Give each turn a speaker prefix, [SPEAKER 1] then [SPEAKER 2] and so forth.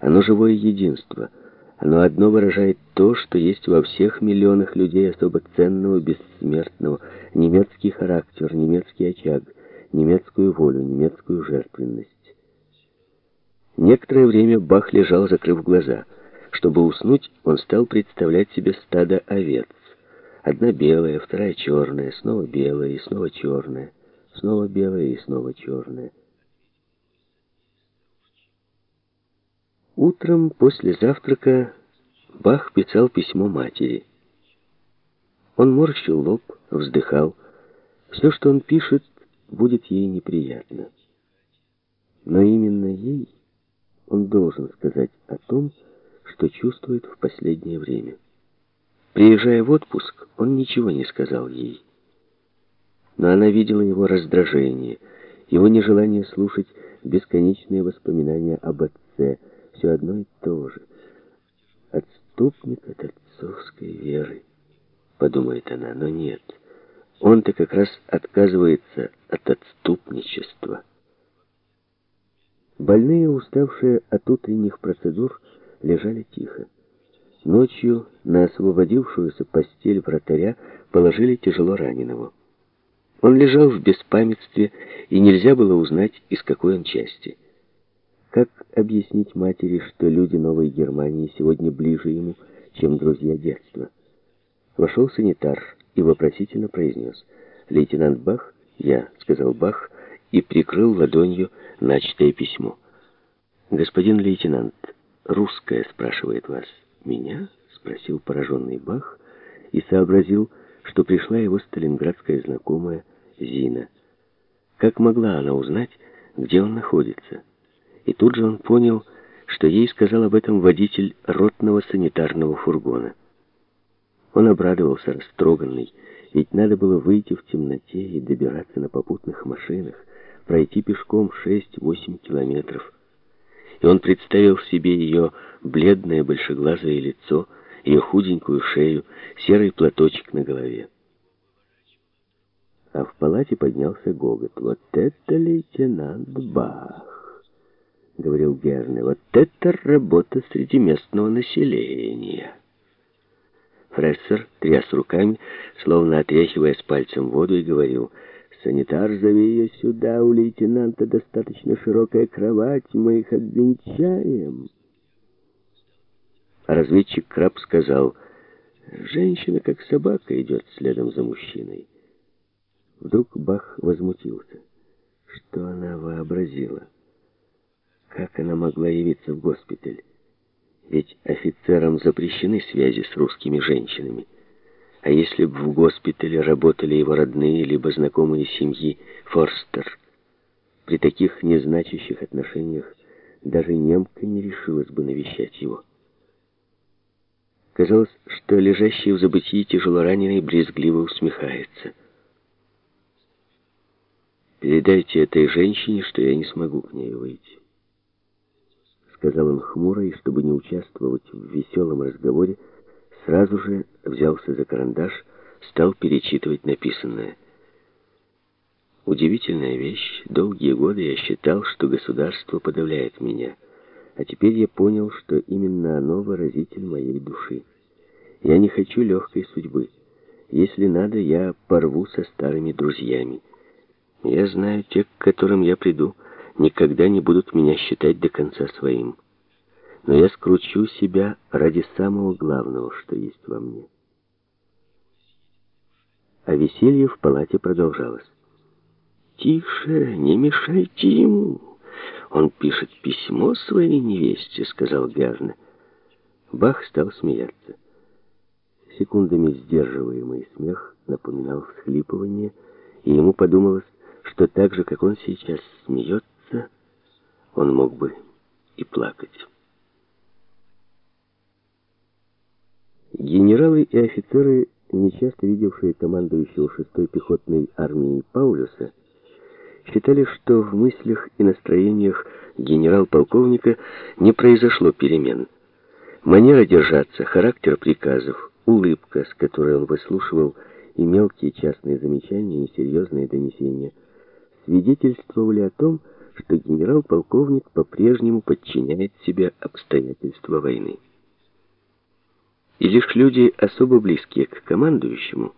[SPEAKER 1] Оно живое единство. Оно одно выражает то, что есть во всех миллионах людей особо ценного, бессмертного. Немецкий характер, немецкий очаг, немецкую волю, немецкую жертвенность. Некоторое время Бах лежал, закрыв глаза. Чтобы уснуть, он стал представлять себе стадо овец. Одна белая, вторая черная, снова белая и снова черная, снова белая и снова черная. Утром после завтрака Бах писал письмо матери. Он морщил лоб, вздыхал. Все, что он пишет, будет ей неприятно. Но именно ей он должен сказать о том, что чувствует в последнее время. Приезжая в отпуск, он ничего не сказал ей. Но она видела его раздражение, его нежелание слушать бесконечные воспоминания об отце, все одно и то же. Отступник от отцовской веры, подумает она, но нет. Он-то как раз отказывается от отступничества. Больные, уставшие от утренних процедур, лежали тихо. Ночью на освободившуюся постель вратаря положили тяжело раненого. Он лежал в беспамятстве, и нельзя было узнать, из какой он части. Как объяснить матери, что люди Новой Германии сегодня ближе ему, чем друзья детства? Вошел санитар и вопросительно произнес «Лейтенант Бах?» «Я», — сказал Бах, и прикрыл ладонью начатое письмо. «Господин лейтенант, русская спрашивает вас». «Меня?» — спросил пораженный Бах и сообразил, что пришла его сталинградская знакомая Зина. Как могла она узнать, где он находится? И тут же он понял, что ей сказал об этом водитель ротного санитарного фургона. Он обрадовался, растроганный, ведь надо было выйти в темноте и добираться на попутных машинах, пройти пешком 6-8 километров. И он представил себе ее бледное большеглазое лицо, ее худенькую шею, серый платочек на голове. А в палате поднялся гогот. «Вот это лейтенант Бах!» — говорил Герне. «Вот это работа среди местного населения!» Фрессер тряс руками, словно отряхивая с пальцем воду, и говорил, «Санитар, зови ее сюда, у лейтенанта достаточно широкая кровать, мы их обвенчаем». А разведчик Краб сказал, «Женщина, как собака, идет следом за мужчиной». Вдруг Бах возмутился. Что она вообразила? Как она могла явиться в госпиталь? Ведь офицерам запрещены связи с русскими женщинами. А если бы в госпитале работали его родные, либо знакомые семьи Форстер? При таких незначащих отношениях даже немка не решилась бы навещать его. Казалось, что лежащий в забытии тяжело раненый брезгливо усмехается. «Передайте этой женщине, что я не смогу к ней выйти» сказал он хмуро, и чтобы не участвовать в веселом разговоре, сразу же взялся за карандаш, стал перечитывать написанное. Удивительная вещь. Долгие годы я считал, что государство подавляет меня. А теперь я понял, что именно оно выразитель моей души. Я не хочу легкой судьбы. Если надо, я порву со старыми друзьями. Я знаю, те, к которым я приду, никогда не будут меня считать до конца своим. Но я скручу себя ради самого главного, что есть во мне. А веселье в палате продолжалось. «Тише, не мешайте ему. Он пишет письмо своей невесте», — сказал Герне. Бах стал смеяться. Секундами сдерживаемый смех напоминал всхлипывание, и ему подумалось, что так же, как он сейчас смеется, он мог бы и плакать. Генералы и офицеры, нечасто видевшие командующего 6-й пехотной армией Паулюса, считали, что в мыслях и настроениях генерал-полковника не произошло перемен. Манера держаться, характер приказов, улыбка, с которой он выслушивал и мелкие частные замечания, и серьезные донесения, свидетельствовали о том, что генерал-полковник по-прежнему подчиняет себе обстоятельства войны. И лишь люди, особо близкие к командующему,